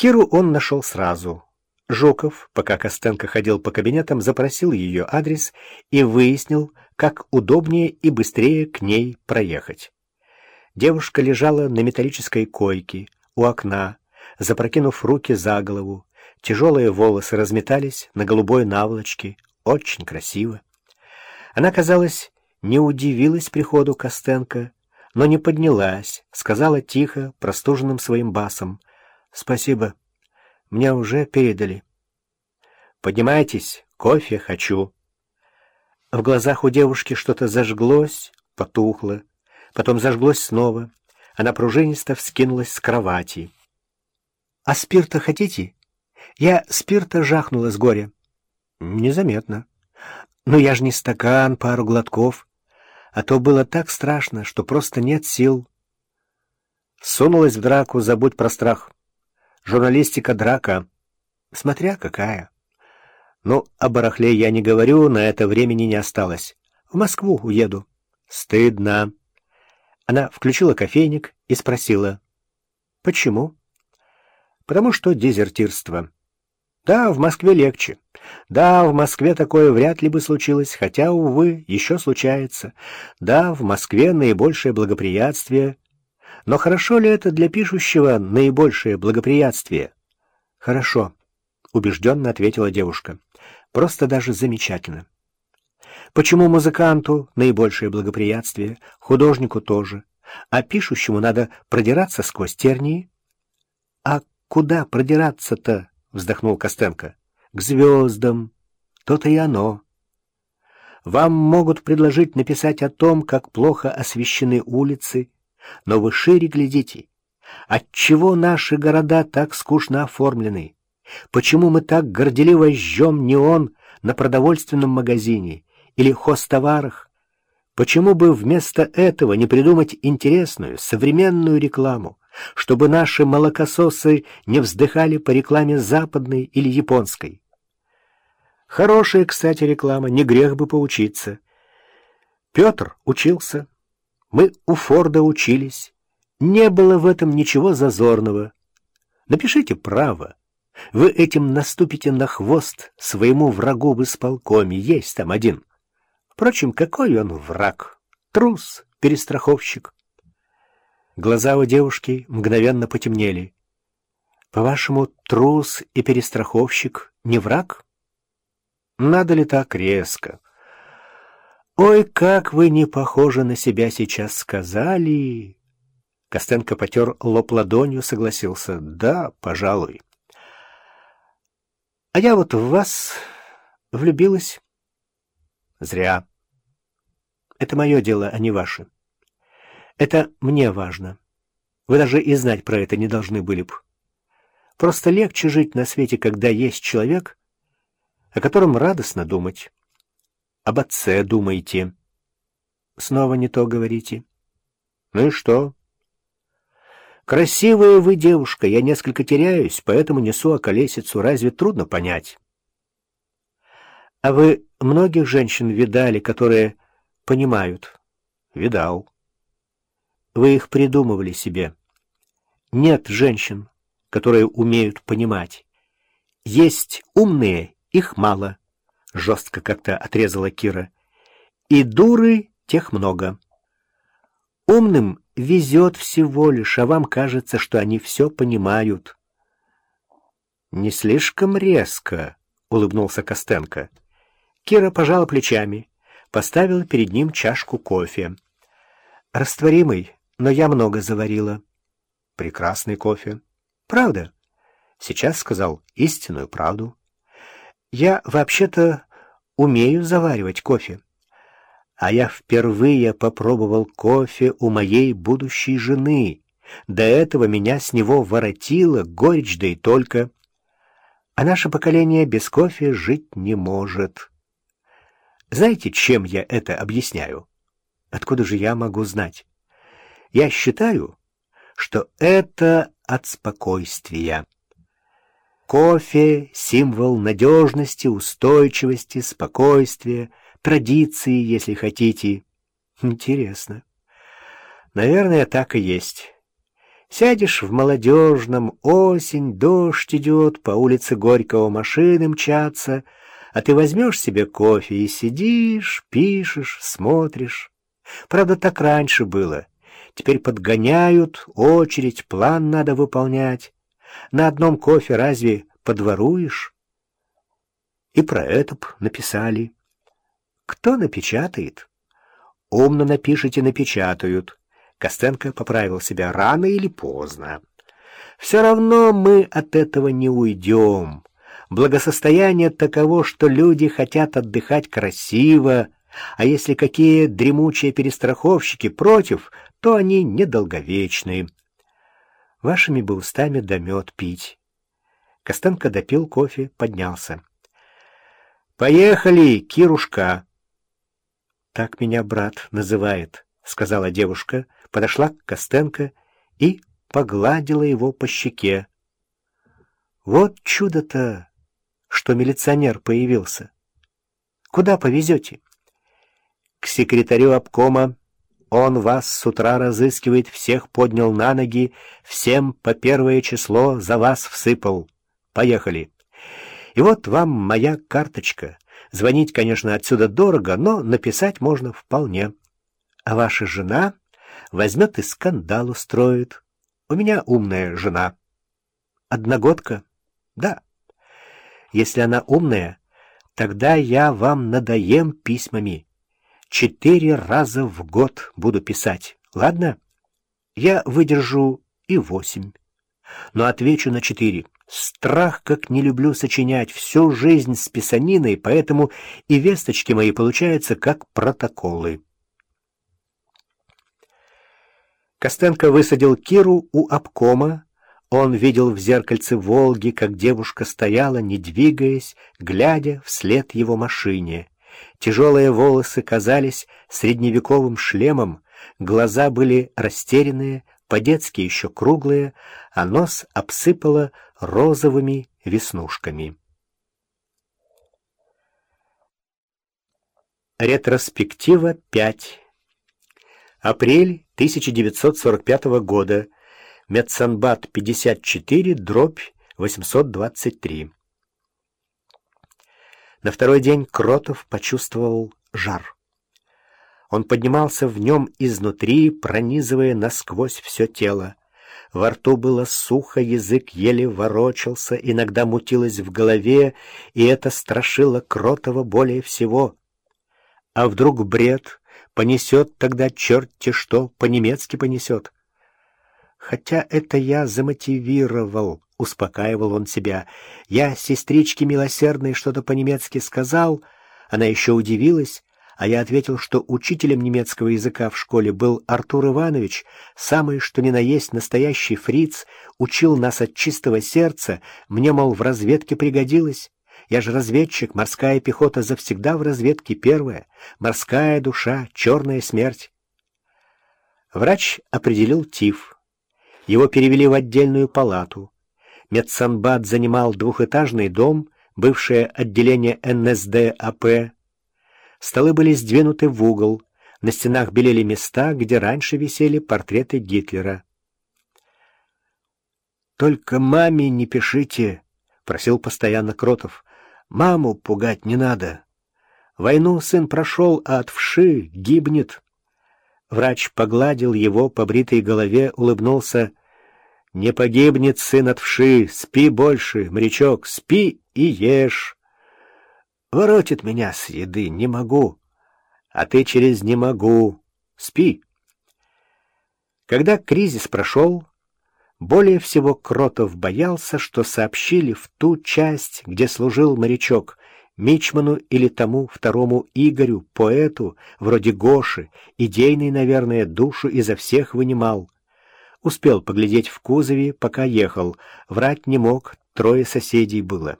Киру он нашел сразу. Жуков, пока Костенко ходил по кабинетам, запросил ее адрес и выяснил, как удобнее и быстрее к ней проехать. Девушка лежала на металлической койке у окна, запрокинув руки за голову. Тяжелые волосы разметались на голубой наволочке. Очень красиво. Она, казалось, не удивилась приходу Костенко, но не поднялась, сказала тихо, простуженным своим басом. «Спасибо. Мне уже передали». «Поднимайтесь, кофе хочу». В глазах у девушки что-то зажглось, потухло, потом зажглось снова. Она пружинисто вскинулась с кровати. «А спирта хотите? Я спирта жахнула с горя». «Незаметно». «Ну я ж не стакан, пару глотков. А то было так страшно, что просто нет сил». Сунулась в драку, забудь про страх. Журналистика — драка. Смотря какая. Ну, о барахле я не говорю, на это времени не осталось. В Москву уеду. Стыдно. Она включила кофейник и спросила. Почему? Потому что дезертирство. Да, в Москве легче. Да, в Москве такое вряд ли бы случилось, хотя, увы, еще случается. Да, в Москве наибольшее благоприятствие. Но хорошо ли это для пишущего наибольшее благоприятствие? Хорошо, убежденно ответила девушка. Просто даже замечательно. Почему музыканту наибольшее благоприятствие, художнику тоже, а пишущему надо продираться сквозь тернии? А куда продираться-то? вздохнул Костенко. К звездам. То-то и оно. Вам могут предложить написать о том, как плохо освещены улицы, но вы шире глядите. Отчего наши города так скучно оформлены? Почему мы так горделиво жжем неон на продовольственном магазине или хостоварах? Почему бы вместо этого не придумать интересную, современную рекламу, чтобы наши молокососы не вздыхали по рекламе западной или японской? Хорошая, кстати, реклама, не грех бы поучиться. Петр учился, мы у Форда учились. Не было в этом ничего зазорного. Напишите право. Вы этим наступите на хвост своему врагу в исполкоме. Есть там один. Впрочем, какой он враг? Трус, перестраховщик. Глаза у девушки мгновенно потемнели. По-вашему, трус и перестраховщик не враг? Надо ли так резко? Ой, как вы не похожи на себя сейчас сказали. Костенко потер лоб ладонью, согласился. Да, пожалуй. А я вот в вас влюбилась. Зря. Это мое дело, а не ваше. Это мне важно. Вы даже и знать про это не должны были бы. Просто легче жить на свете, когда есть человек, о котором радостно думать. Об отце думайте. Снова не то говорите. Ну и что? Красивая вы девушка, я несколько теряюсь, поэтому несу околесицу. Разве трудно понять? А вы многих женщин видали, которые понимают? Видал. Вы их придумывали себе. Нет женщин, которые умеют понимать. Есть умные, их мало. Жестко как-то отрезала Кира. И дуры, тех много. Умным везет всего лишь, а вам кажется, что они все понимают. «Не слишком резко», — улыбнулся Костенко. Кира пожала плечами, поставила перед ним чашку кофе. «Растворимый, но я много заварила». «Прекрасный кофе». «Правда?» Сейчас сказал истинную правду. «Я вообще-то умею заваривать кофе» а я впервые попробовал кофе у моей будущей жены. До этого меня с него воротило горечь, да и только. А наше поколение без кофе жить не может. Знаете, чем я это объясняю? Откуда же я могу знать? Я считаю, что это от спокойствия. Кофе — символ надежности, устойчивости, спокойствия, традиции, если хотите. Интересно. Наверное, так и есть. Сядешь в молодежном, осень, дождь идет, по улице Горького машины мчатся, а ты возьмешь себе кофе и сидишь, пишешь, смотришь. Правда, так раньше было. Теперь подгоняют, очередь, план надо выполнять. На одном кофе разве подворуешь? И про это б написали. Кто напечатает? Умно напишите, напечатают. Костенко поправил себя рано или поздно. Все равно мы от этого не уйдем. Благосостояние таково, что люди хотят отдыхать красиво, а если какие дремучие перестраховщики против, то они недолговечные. Вашими бы устами да мед пить. Костенко допил кофе, поднялся. «Поехали, Кирушка!» «Так меня брат называет», — сказала девушка, подошла к Костенко и погладила его по щеке. «Вот чудо-то, что милиционер появился. Куда повезете?» «К секретарю обкома он вас с утра разыскивает, всех поднял на ноги, всем по первое число за вас всыпал. Поехали. И вот вам моя карточка. Звонить, конечно, отсюда дорого, но написать можно вполне. А ваша жена возьмет и скандал устроит. У меня умная жена. Одногодка? Да. Если она умная, тогда я вам надоем письмами. Четыре раза в год буду писать, ладно? Я выдержу и восемь, но отвечу на четыре. Страх, как не люблю сочинять, всю жизнь с писаниной, поэтому и весточки мои получаются как протоколы. Костенко высадил Киру у обкома. Он видел в зеркальце «Волги», как девушка стояла, не двигаясь, глядя вслед его машине. Тяжелые волосы казались средневековым шлемом, глаза были растерянные, по-детски еще круглые, а нос обсыпало розовыми веснушками. Ретроспектива 5. Апрель 1945 года. Медсанбат 54, дробь 823. На второй день Кротов почувствовал жар. Он поднимался в нем изнутри, пронизывая насквозь все тело. Во рту было сухо, язык еле ворочался, иногда мутилось в голове, и это страшило Кротова более всего. А вдруг бред понесет тогда черти что, по-немецки понесет? Хотя это я замотивировал, успокаивал он себя. Я сестричке милосердной что-то по-немецки сказал, она еще удивилась, а я ответил, что учителем немецкого языка в школе был Артур Иванович, самый что ни на есть настоящий фриц, учил нас от чистого сердца, мне, мол, в разведке пригодилось. Я же разведчик, морская пехота завсегда в разведке первая, морская душа, черная смерть. Врач определил тиф. Его перевели в отдельную палату. Медсанбат занимал двухэтажный дом, бывшее отделение НСДАП. Столы были сдвинуты в угол, на стенах белели места, где раньше висели портреты Гитлера. «Только маме не пишите», — просил постоянно Кротов. «Маму пугать не надо. Войну сын прошел, а от вши гибнет». Врач погладил его по бритой голове, улыбнулся. «Не погибнет сын от вши, спи больше, морячок, спи и ешь». Воротит меня с еды, не могу. А ты через «не могу». Спи. Когда кризис прошел, более всего Кротов боялся, что сообщили в ту часть, где служил морячок, Мичману или тому второму Игорю, поэту, вроде Гоши, идейный, наверное, душу изо всех вынимал. Успел поглядеть в кузове, пока ехал, врать не мог, трое соседей было.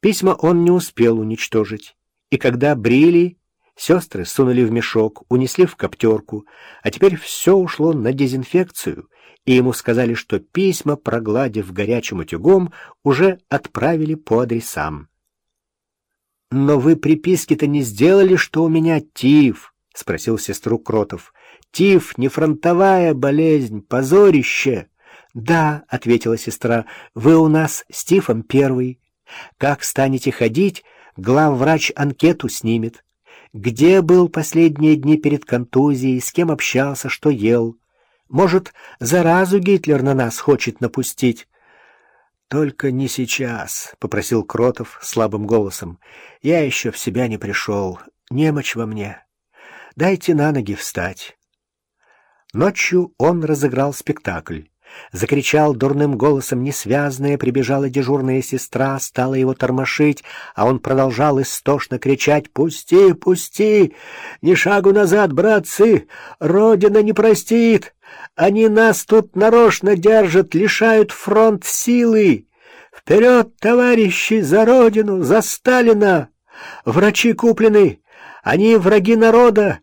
Письма он не успел уничтожить, и когда брили, сестры сунули в мешок, унесли в коптерку, а теперь все ушло на дезинфекцию, и ему сказали, что письма, прогладив горячим утюгом, уже отправили по адресам. «Но вы приписки-то не сделали, что у меня тиф?» — спросил сестру Кротов. Тиф — не фронтовая болезнь, позорище. «Да», — ответила сестра, — «вы у нас с Тифом первый. Как станете ходить, главврач анкету снимет. Где был последние дни перед контузией, с кем общался, что ел? Может, заразу Гитлер на нас хочет напустить?» «Только не сейчас», — попросил Кротов слабым голосом. «Я еще в себя не пришел. Немочь во мне. Дайте на ноги встать». Ночью он разыграл спектакль. Закричал дурным голосом несвязное, прибежала дежурная сестра, стала его тормошить, а он продолжал истошно кричать «Пусти, пусти! Ни шагу назад, братцы! Родина не простит! Они нас тут нарочно держат, лишают фронт силы! Вперед, товарищи, за Родину, за Сталина! Врачи куплены! Они враги народа!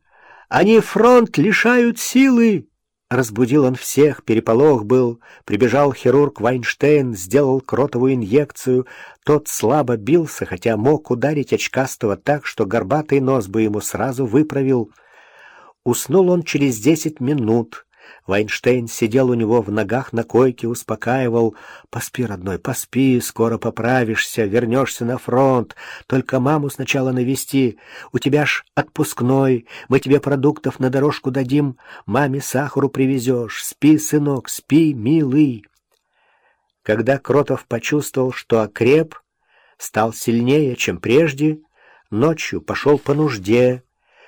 Они фронт лишают силы!» Разбудил он всех, переполох был. Прибежал хирург Вайнштейн, сделал кротовую инъекцию. Тот слабо бился, хотя мог ударить очкастого так, что горбатый нос бы ему сразу выправил. Уснул он через десять минут. Вайнштейн сидел у него в ногах на койке, успокаивал. «Поспи, родной, поспи, скоро поправишься, вернешься на фронт. Только маму сначала навести. У тебя ж отпускной, мы тебе продуктов на дорожку дадим, маме сахару привезешь. Спи, сынок, спи, милый». Когда Кротов почувствовал, что окреп, стал сильнее, чем прежде, ночью пошел по нужде,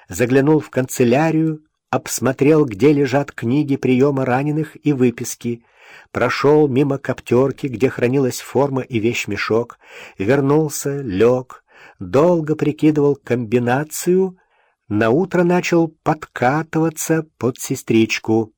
заглянул в канцелярию, обсмотрел, где лежат книги приема раненых и выписки, прошел мимо коптерки, где хранилась форма и вещмешок, вернулся, лег, долго прикидывал комбинацию, наутро начал подкатываться под сестричку.